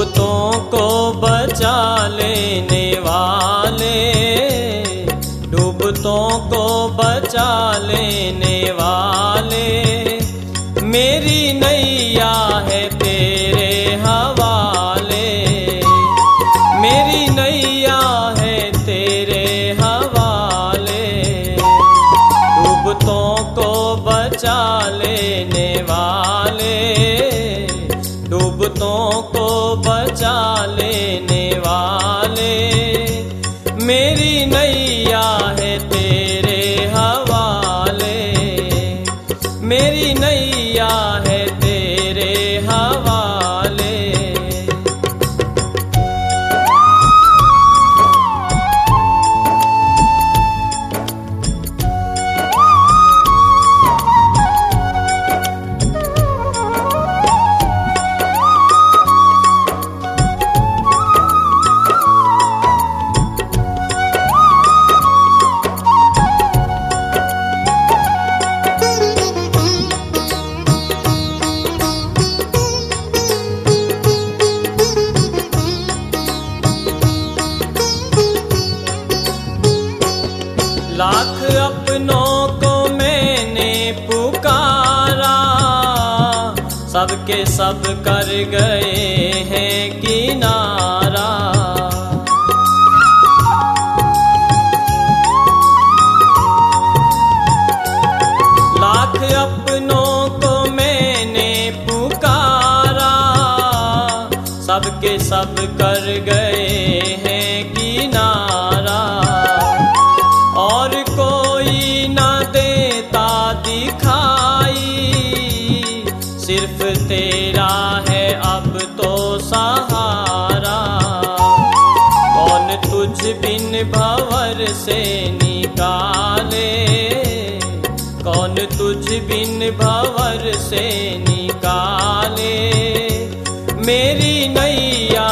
मुक्तों को बचा लेने वाले डूबतों को बचा लेने वाले। मेरी नैया है लेने लाख अपनों को मैंने पुकारा। सबके सब कर गए हैं किनारा। लाख अपनों को मैंने पुकारा। सबके सब कर गए तुझ बिन भवर से निकाले। मेरी नैया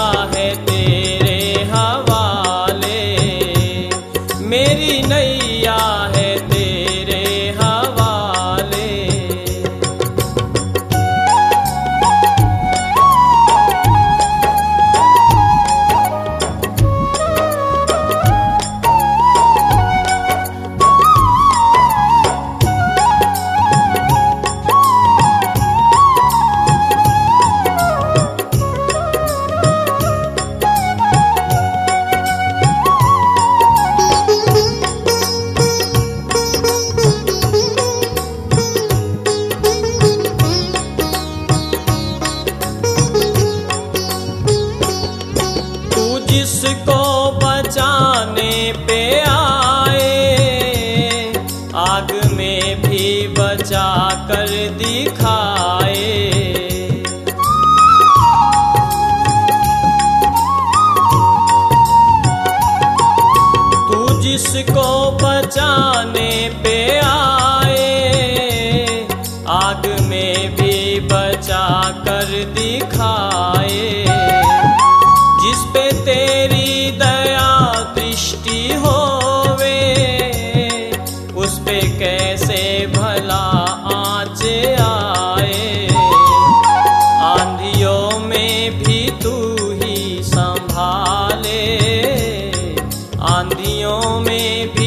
जिसको बचाने पे आए, आग में भी बचा कर दिखाए। तू जिसको बचाने पे आए, आग में भी बचा कर दिखाए। जिस पे तेरी दया दृष्टि होवे, उस पे कैसे भला आँच आए। आंधियों में भी तू ही संभाले, आंधियों में भी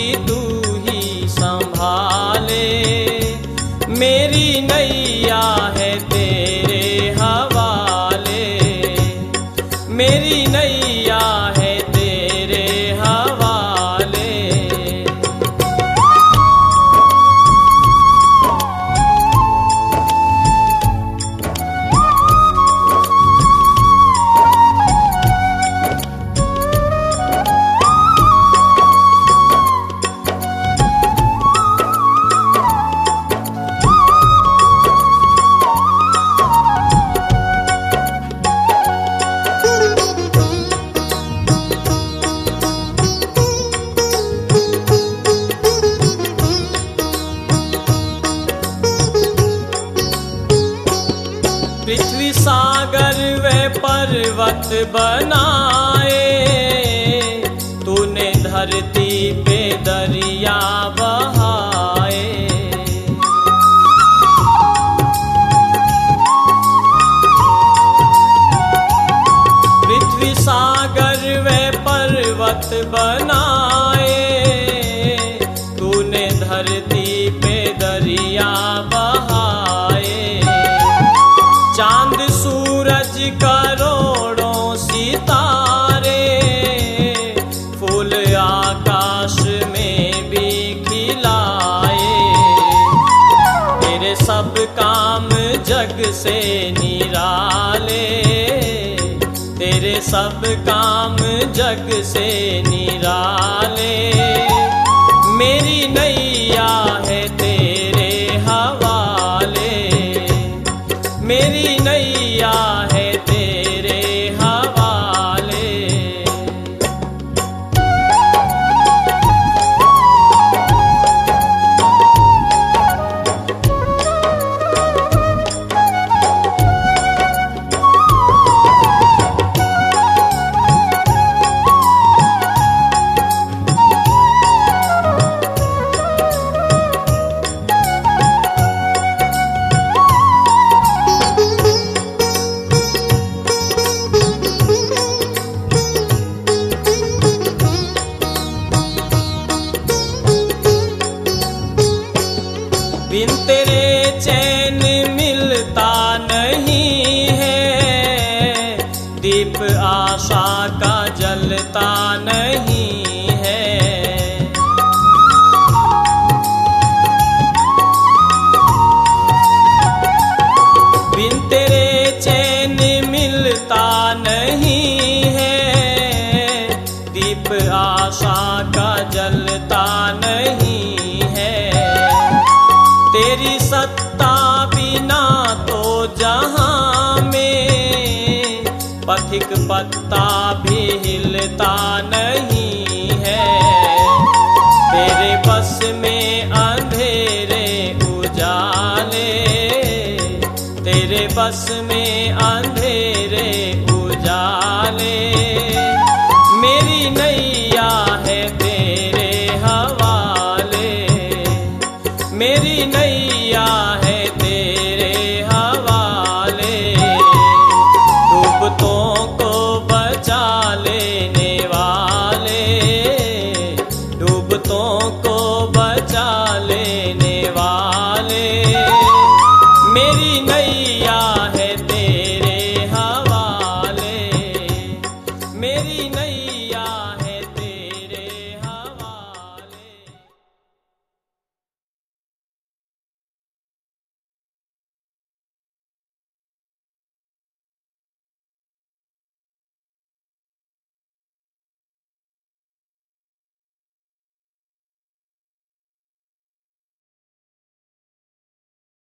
पर्वत बनाए। तूने धरती पे दरिया बहाए जग से निराले, तेरे सब काम जग से निराले। मेरी नैया है तेरे हवाले, मेरी नैया है का जलता नहीं है। बिन तेरे चैन मिलता नहीं है। दीप आशा का जलता नहीं है। तेरी सत्ता पत्ता भी हिलता नहीं।